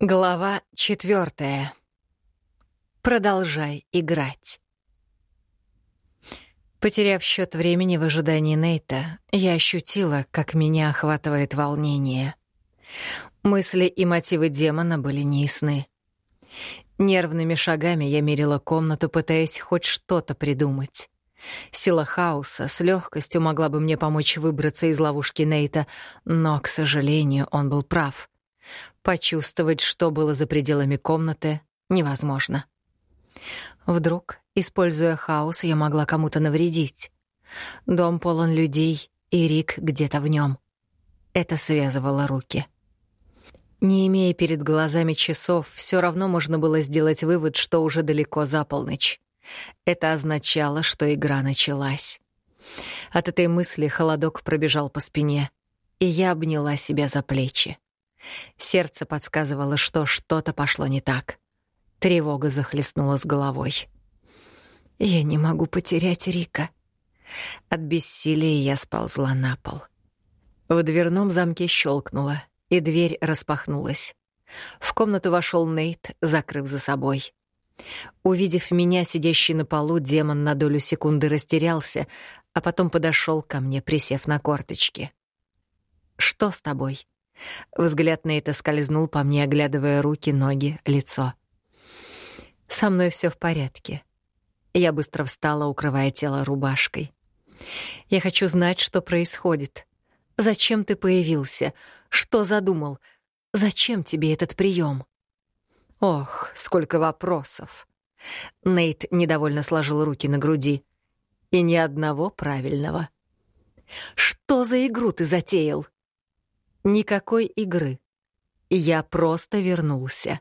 Глава четвертая. Продолжай играть. Потеряв счет времени в ожидании Нейта, я ощутила, как меня охватывает волнение. Мысли и мотивы демона были неясны. Нервными шагами я мерила комнату, пытаясь хоть что-то придумать. Сила хаоса с легкостью могла бы мне помочь выбраться из ловушки Нейта, но, к сожалению, он был прав — Почувствовать, что было за пределами комнаты, невозможно. Вдруг, используя хаос, я могла кому-то навредить. Дом полон людей, и Рик где-то в нем. Это связывало руки. Не имея перед глазами часов, все равно можно было сделать вывод, что уже далеко за полночь. Это означало, что игра началась. От этой мысли холодок пробежал по спине, и я обняла себя за плечи. Сердце подсказывало, что что-то пошло не так. Тревога захлестнула с головой. «Я не могу потерять Рика». От бессилия я сползла на пол. В дверном замке щелкнуло, и дверь распахнулась. В комнату вошел Нейт, закрыв за собой. Увидев меня, сидящий на полу, демон на долю секунды растерялся, а потом подошел ко мне, присев на корточки. «Что с тобой?» Взгляд Нейта скользнул по мне, оглядывая руки, ноги, лицо. «Со мной все в порядке». Я быстро встала, укрывая тело рубашкой. «Я хочу знать, что происходит. Зачем ты появился? Что задумал? Зачем тебе этот прием? «Ох, сколько вопросов!» Нейт недовольно сложил руки на груди. «И ни одного правильного». «Что за игру ты затеял?» Никакой игры. Я просто вернулся.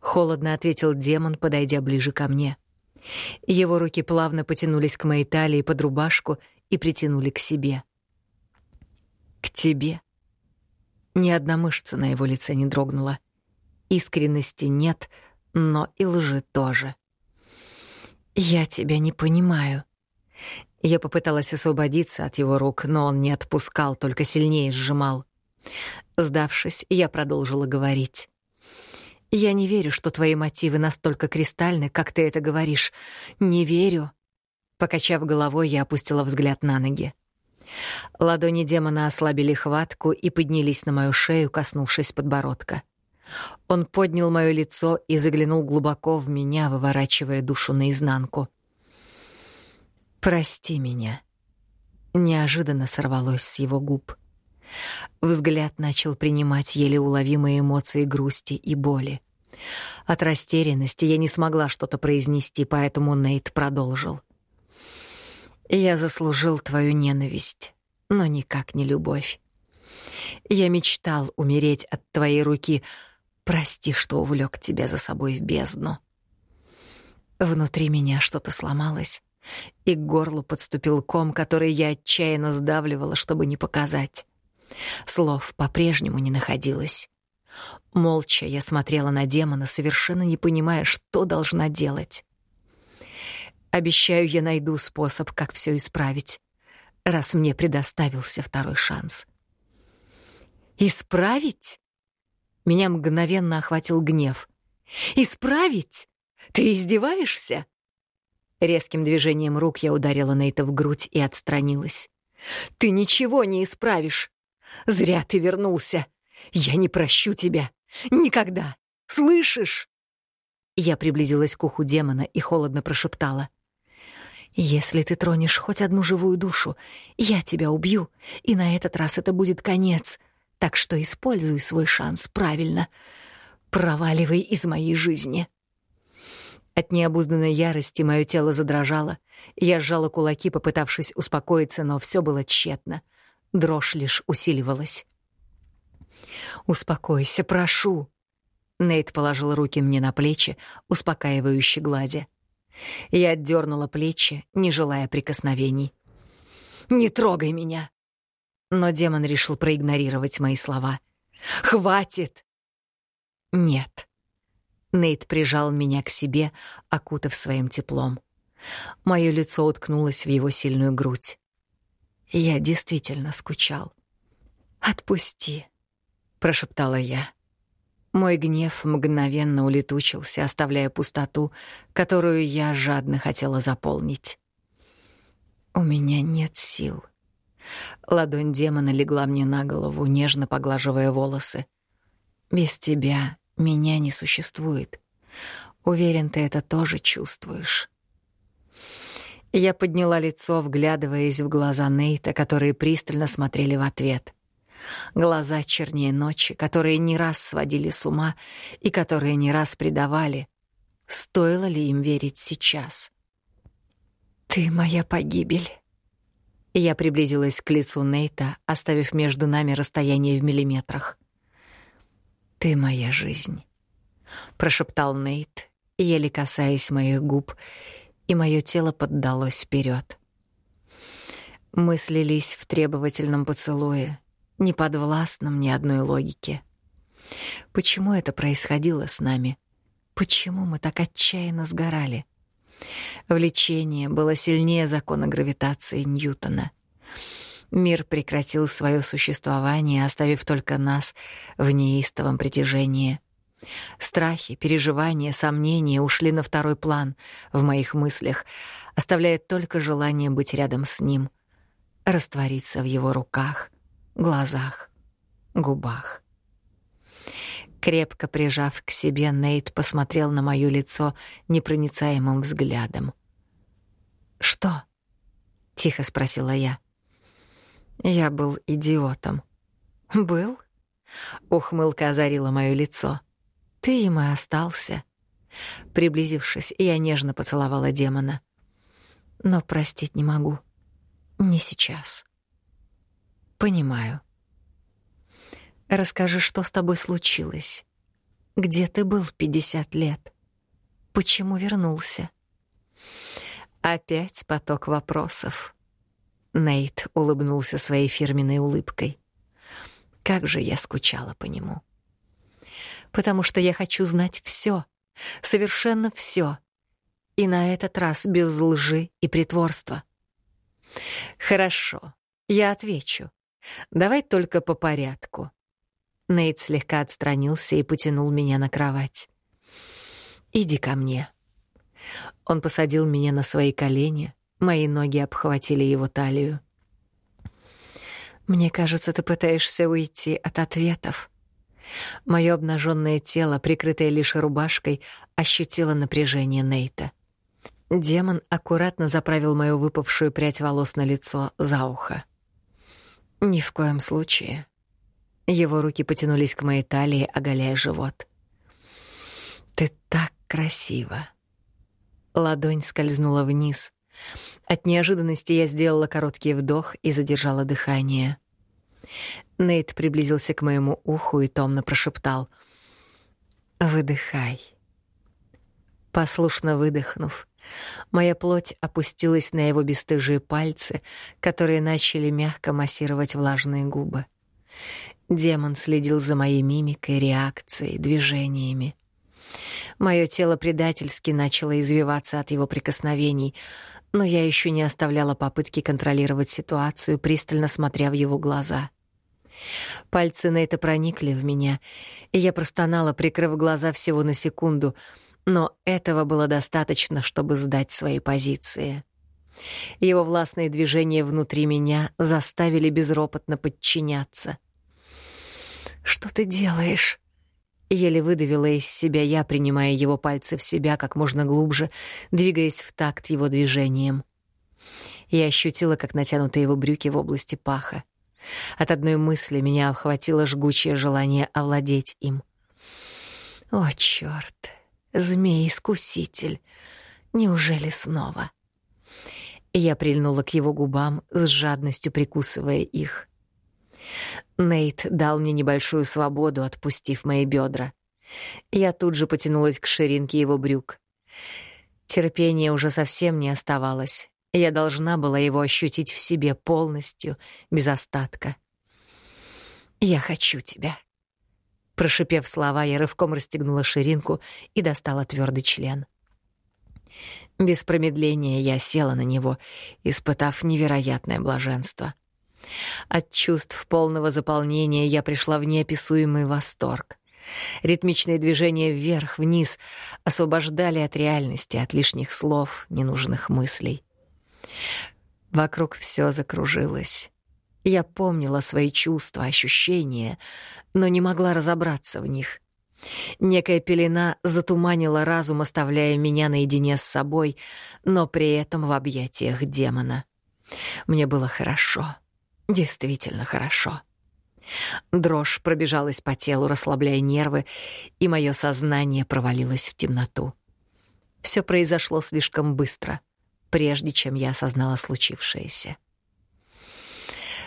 Холодно ответил демон, подойдя ближе ко мне. Его руки плавно потянулись к моей талии под рубашку и притянули к себе. К тебе. Ни одна мышца на его лице не дрогнула. Искренности нет, но и лжи тоже. Я тебя не понимаю. Я попыталась освободиться от его рук, но он не отпускал, только сильнее сжимал. Сдавшись, я продолжила говорить. «Я не верю, что твои мотивы настолько кристальны, как ты это говоришь. Не верю». Покачав головой, я опустила взгляд на ноги. Ладони демона ослабили хватку и поднялись на мою шею, коснувшись подбородка. Он поднял моё лицо и заглянул глубоко в меня, выворачивая душу наизнанку. «Прости меня». Неожиданно сорвалось с его губ. Взгляд начал принимать еле уловимые эмоции грусти и боли. От растерянности я не смогла что-то произнести, поэтому Нейт продолжил. «Я заслужил твою ненависть, но никак не любовь. Я мечтал умереть от твоей руки. Прости, что увлек тебя за собой в бездну». Внутри меня что-то сломалось, и к горлу подступил ком, который я отчаянно сдавливала, чтобы не показать. Слов по-прежнему не находилось. Молча я смотрела на демона, совершенно не понимая, что должна делать. Обещаю, я найду способ, как все исправить, раз мне предоставился второй шанс. Исправить? Меня мгновенно охватил гнев. Исправить? Ты издеваешься? Резким движением рук я ударила Нейта в грудь и отстранилась. Ты ничего не исправишь. Зря ты вернулся. Я не прощу тебя. Никогда. Слышишь?» Я приблизилась к уху демона и холодно прошептала. «Если ты тронешь хоть одну живую душу, я тебя убью, и на этот раз это будет конец. Так что используй свой шанс правильно. Проваливай из моей жизни». От необузданной ярости мое тело задрожало. Я сжала кулаки, попытавшись успокоиться, но все было тщетно. — Дрожь лишь усиливалась. «Успокойся, прошу». Нейт положил руки мне на плечи, успокаивающе гладя. Я отдернула плечи, не желая прикосновений. «Не трогай меня!» Но демон решил проигнорировать мои слова. «Хватит!» «Нет». Нейт прижал меня к себе, окутав своим теплом. Моё лицо уткнулось в его сильную грудь. Я действительно скучал. «Отпусти», — прошептала я. Мой гнев мгновенно улетучился, оставляя пустоту, которую я жадно хотела заполнить. У меня нет сил. Ладонь демона легла мне на голову, нежно поглаживая волосы. Без тебя меня не существует. Уверен, ты это тоже чувствуешь. Я подняла лицо, вглядываясь в глаза Нейта, которые пристально смотрели в ответ. Глаза чернее ночи, которые не раз сводили с ума и которые не раз предавали. Стоило ли им верить сейчас? «Ты моя погибель». Я приблизилась к лицу Нейта, оставив между нами расстояние в миллиметрах. «Ты моя жизнь», — прошептал Нейт, еле касаясь моих губ, и мое тело поддалось вперед. Мы слились в требовательном поцелуе, не подвластном ни одной логике. Почему это происходило с нами? Почему мы так отчаянно сгорали? Влечение было сильнее закона гравитации Ньютона. Мир прекратил свое существование, оставив только нас в неистовом притяжении. Страхи, переживания, сомнения ушли на второй план в моих мыслях, оставляя только желание быть рядом с ним, раствориться в его руках, глазах, губах. Крепко прижав к себе, Нейт посмотрел на моё лицо непроницаемым взглядом. «Что?» — тихо спросила я. Я был идиотом. «Был?» — ухмылка озарила моё лицо. «Ты им и остался». Приблизившись, я нежно поцеловала демона. «Но простить не могу. Не сейчас». «Понимаю». Расскажи, что с тобой случилось? Где ты был 50 лет? Почему вернулся? Опять поток вопросов. Нейт улыбнулся своей фирменной улыбкой. Как же я скучала по нему. Потому что я хочу знать все, совершенно все. И на этот раз без лжи и притворства. Хорошо, я отвечу. Давай только по порядку. Нейт слегка отстранился и потянул меня на кровать. «Иди ко мне». Он посадил меня на свои колени, мои ноги обхватили его талию. «Мне кажется, ты пытаешься уйти от ответов». Моё обнажённое тело, прикрытое лишь рубашкой, ощутило напряжение Нейта. Демон аккуратно заправил мою выпавшую прядь волос на лицо за ухо. «Ни в коем случае. Его руки потянулись к моей талии, оголяя живот. «Ты так красива!» Ладонь скользнула вниз. От неожиданности я сделала короткий вдох и задержала дыхание. Нейт приблизился к моему уху и томно прошептал. «Выдыхай». Послушно выдохнув, моя плоть опустилась на его бесстыжие пальцы, которые начали мягко массировать влажные губы. Демон следил за моей мимикой, реакцией, движениями. Моё тело предательски начало извиваться от его прикосновений, но я ещё не оставляла попытки контролировать ситуацию, пристально смотря в его глаза. Пальцы Нейта проникли в меня, и я простонала, прикрыв глаза всего на секунду, но этого было достаточно, чтобы сдать свои позиции. Его властные движения внутри меня заставили безропотно подчиняться — «Что ты делаешь?» Еле выдавила из себя я, принимая его пальцы в себя как можно глубже, двигаясь в такт его движением. Я ощутила, как натянуты его брюки в области паха. От одной мысли меня охватило жгучее желание овладеть им. О, чёрт! Змей-искуситель! Неужели снова? Я прильнула к его губам, с жадностью прикусывая их. Нейт дал мне небольшую свободу, отпустив мои бедра. Я тут же потянулась к ширинке его брюк. Терпения уже совсем не оставалось. Я должна была его ощутить в себе полностью, без остатка. «Я хочу тебя». Прошипев слова, я рывком расстегнула ширинку и достала твердый член. Без промедления я села на него, испытав невероятное блаженство — от чувств полного заполнения я пришла в неописуемый восторг. Ритмичные движения вверх-вниз освобождали от реальности, от лишних слов, ненужных мыслей. Вокруг все закружилось. Я помнила свои чувства, ощущения, но не могла разобраться в них. Некая пелена затуманила разум, оставляя меня наедине с собой, но при этом в объятиях демона. Мне было хорошо, действительно хорошо. Дрожь пробежалась по телу, расслабляя нервы, и мое сознание провалилось в темноту. Все произошло слишком быстро, прежде чем я осознала случившееся.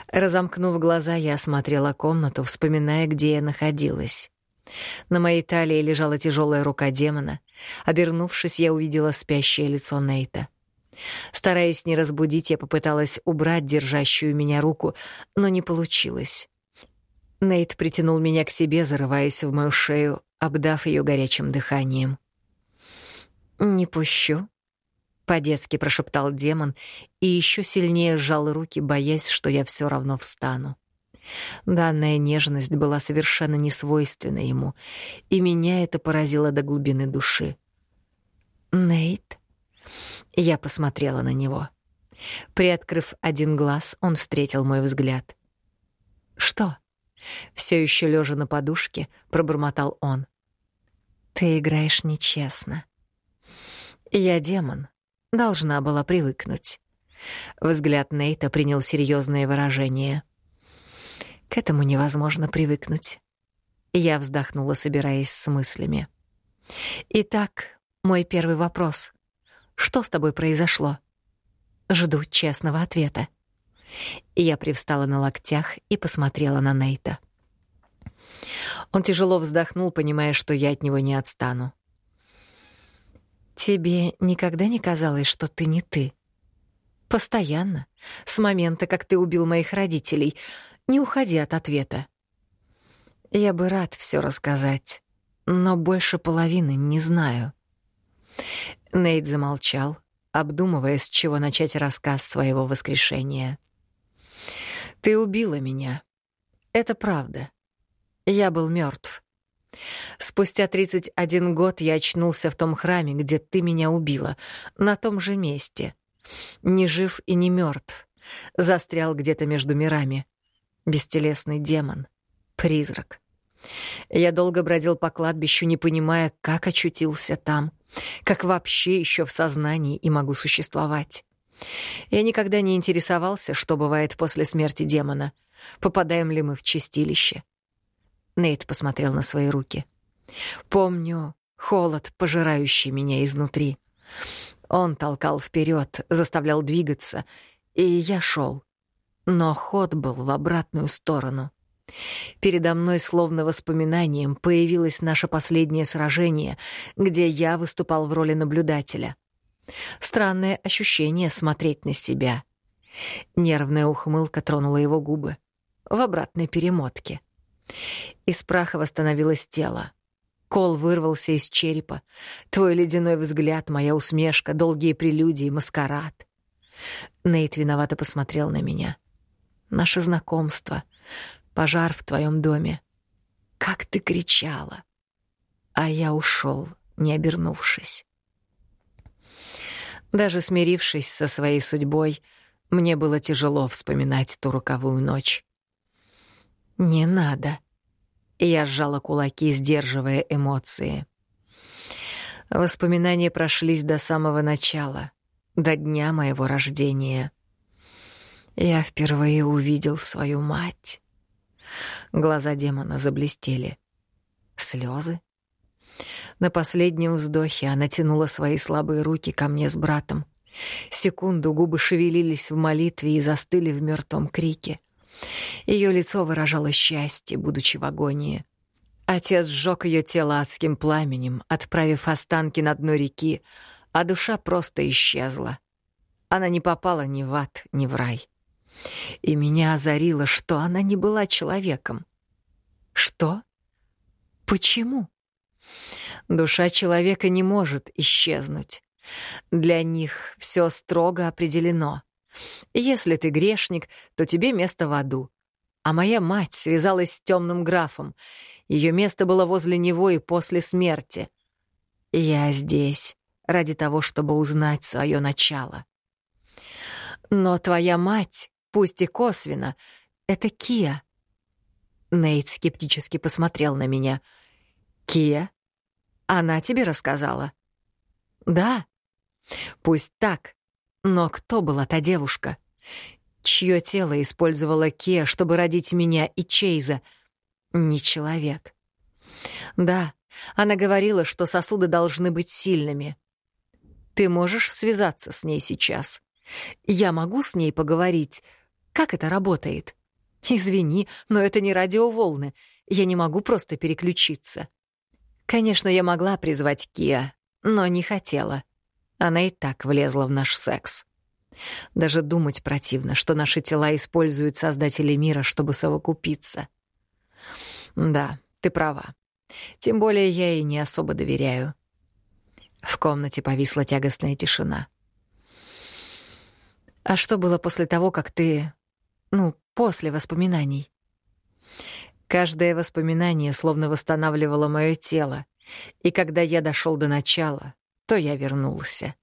Разомкнув глаза, я осмотрела комнату, вспоминая, где я находилась. На моей талии лежала тяжелая рука демона. Обернувшись, я увидела спящее лицо Нейта. Стараясь не разбудить, я попыталась убрать держащую меня руку, но не получилось. Нейт притянул меня к себе, зарываясь в мою шею, обдав ее горячим дыханием. «Не пущу», — по-детски прошептал демон и еще сильнее сжал руки, боясь, что я все равно встану. Данная нежность была совершенно несвойственна ему, и меня это поразило до глубины души. «Нейт?» Я посмотрела на него. Приоткрыв один глаз, он встретил мой взгляд. «Что?» Все еще лежа на подушке, пробормотал он. «Ты играешь нечестно». «Я демон. Должна была привыкнуть». Взгляд Нейта принял серьезное выражение. К этому невозможно привыкнуть. Я вздохнула, собираясь с мыслями. Итак, мой первый вопрос. Что с тобой произошло? Жду честного ответа. Я привстала на локтях и посмотрела на Нейта. Он тяжело вздохнул, понимая, что я от него не отстану. Тебе никогда не казалось, что ты не ты? Постоянно, с момента, как ты убил моих родителей — не уходи от ответа. Я бы рад все рассказать, но больше половины не знаю. Нейт замолчал, обдумывая, с чего начать рассказ своего воскрешения. Ты убила меня. Это правда. Я был мертв. Спустя 31 год я очнулся в том храме, где ты меня убила, на том же месте. Не жив и не мертв. Застрял где-то между мирами бестелесный демон, призрак. Я долго бродил по кладбищу, не понимая, как очутился там, как вообще еще в сознании и могу существовать. Я никогда не интересовался, что бывает после смерти демона, попадаем ли мы в чистилище. Нейт посмотрел на свои руки. Помню холод, пожирающий меня изнутри. Он толкал вперед, заставлял двигаться, и я шел. Но ход был в обратную сторону. Передо мной, словно воспоминанием, появилось наше последнее сражение, где я выступал в роли наблюдателя. Странное ощущение смотреть на себя. Нервная ухмылка тронула его губы. В обратной перемотке. Из праха восстановилось тело. Кол вырвался из черепа. Твой ледяной взгляд, моя усмешка, долгие прелюдии, маскарад. Нейт виновато посмотрел на меня наше знакомство, пожар в твоем доме. Как ты кричала! А я ушел, не обернувшись. Даже смирившись со своей судьбой, мне было тяжело вспоминать ту роковую ночь. «Не надо», — я сжала кулаки, сдерживая эмоции. Воспоминания прошлись до самого начала, до дня моего рождения — я впервые увидел свою мать. Глаза демона заблестели. Слезы. На последнем вздохе она тянула свои слабые руки ко мне с братом. Секунду губы шевелились в молитве и застыли в мертвом крике. Ее лицо выражало счастье, будучи в агонии. Отец сжег ее тело адским пламенем, отправив останки на дно реки, а душа просто исчезла. Она не попала ни в ад, ни в рай. И меня озарило, что она не была человеком. Что? Почему? Душа человека не может исчезнуть. Для них все строго определено. Если ты грешник, то тебе место в аду. а моя мать связалась с темным графом. Ее место было возле него и после смерти. Я здесь ради того, чтобы узнать свое начало. Но твоя мать, пусть и косвенно, — это Кия. Нейт скептически посмотрел на меня. «Кия? Она тебе рассказала?» «Да. Пусть так. Но кто была та девушка? Чье тело использовала Кия, чтобы родить меня и Чейза? Не человек. Да, она говорила, что сосуды должны быть сильными. Ты можешь связаться с ней сейчас. Я могу с ней поговорить. Как это работает? Извини, но это не радиоволны. Я не могу просто переключиться. Конечно, я могла призвать Киа, но не хотела. Она и так влезла в наш секс. Даже думать противно, что наши тела используют создатели мира, чтобы совокупиться. Да, ты права. Тем более я ей не особо доверяю. В комнате повисла тягостная тишина. А что было после того, как ты... Ну, после воспоминаний? Каждое воспоминание словно восстанавливало мое тело, и когда я дошел до начала, то я вернулся.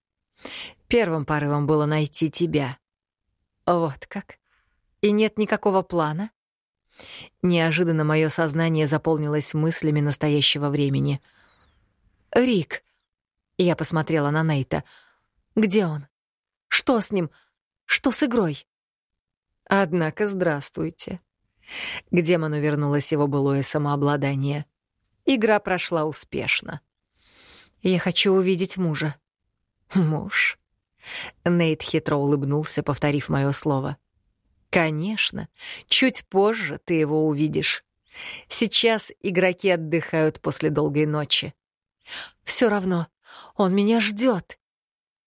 Первым порывом было найти тебя. Вот как? И нет никакого плана? Неожиданно мое сознание заполнилось мыслями настоящего времени. «Рик!» Я посмотрела на Нейта. «Где он? Что с ним? Что с игрой?» Однако здравствуйте. К демону вернулось его былое самообладание. Игра прошла успешно. «Я хочу увидеть мужа». «Муж?» Нейт хитро улыбнулся, повторив мое слово. «Конечно. Чуть позже ты его увидишь. Сейчас игроки отдыхают после долгой ночи. Все равно, он меня ждет.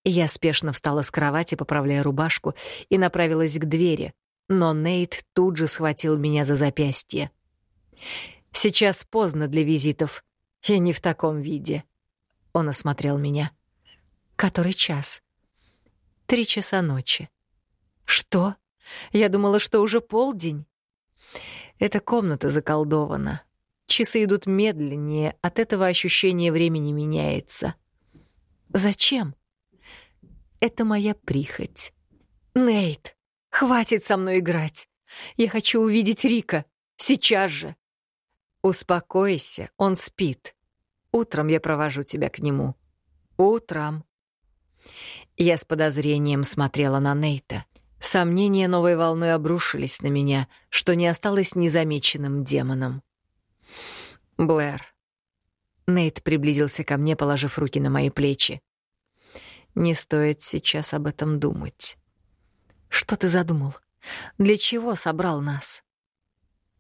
Я спешно встала с кровати, поправляя рубашку, и направилась к двери, но Нейт тут же схватил меня за запястье. «Сейчас поздно для визитов, и не в таком виде». Он осмотрел меня. «Который час?» Три часа ночи. Что? Я думала, что уже полдень. Эта комната заколдована. Часы идут медленнее, от этого ощущение времени меняется. Зачем? Это моя прихоть. Нейт, хватит со мной играть. Я хочу увидеть Рика. Сейчас же. Успокойся, он спит. Утром я провожу тебя к нему. Утром. Я с подозрением смотрела на Нейта. Сомнения новой волной обрушились на меня, что не осталось незамеченным демоном. «Блэр». Нейт приблизился ко мне, положив руки на мои плечи. «Не стоит сейчас об этом думать». «Что ты задумал? Для чего собрал нас?»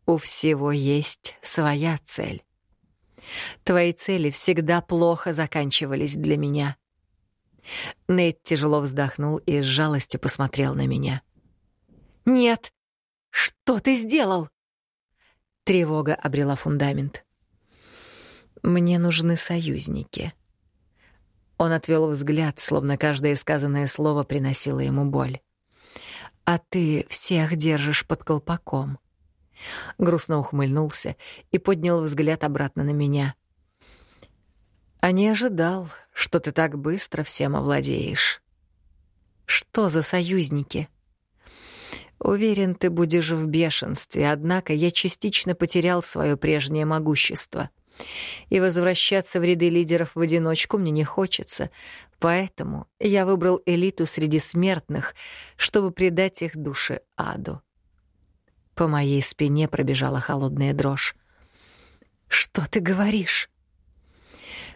«У всего есть своя цель. Твои цели всегда плохо заканчивались для меня». Нейт тяжело вздохнул и с жалостью посмотрел на меня. «Нет! Что ты сделал?» Тревога обрела фундамент. «Мне нужны союзники». Он отвел взгляд, словно каждое сказанное слово приносило ему боль. «А ты всех держишь под колпаком». Грустно ухмыльнулся и поднял взгляд обратно на меня. А не ожидал, что ты так быстро всем овладеешь. Что за союзники? Уверен, ты будешь в бешенстве, однако я частично потерял свое прежнее могущество. И возвращаться в ряды лидеров в одиночку мне не хочется, поэтому я выбрал элиту среди смертных, чтобы предать их душе аду. По моей спине пробежала холодная дрожь. «Что ты говоришь?»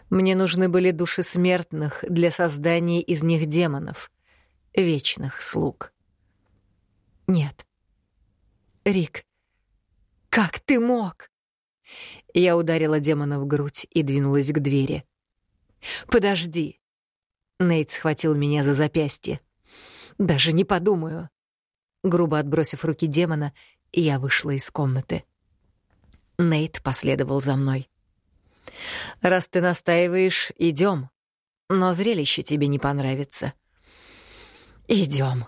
Мне нужны были души смертных для создания из них демонов, вечных слуг. Нет. Рик, как ты мог? Я ударила демона в грудь и двинулась к двери. Подожди. Нейт схватил меня за запястье. Даже не подумаю. Грубо отбросив руки демона, я вышла из комнаты. Нейт последовал за мной. Раз ты настаиваешь, идем. Но зрелище тебе не понравится. Идем.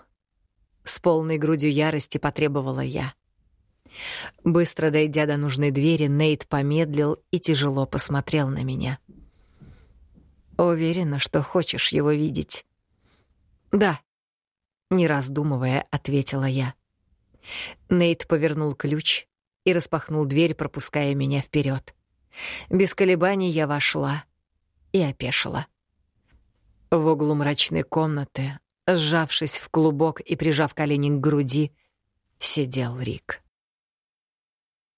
С полной грудью ярости потребовала я. Быстро дойдя до нужной двери, Нейт помедлил и тяжело посмотрел на меня. «Уверена, что хочешь его видеть?» «Да», — не раздумывая, ответила я. Нейт повернул ключ и распахнул дверь, пропуская меня вперед. Без колебаний я вошла и опешила. В углу мрачной комнаты, сжавшись в клубок и прижав колени к груди, сидел Рик.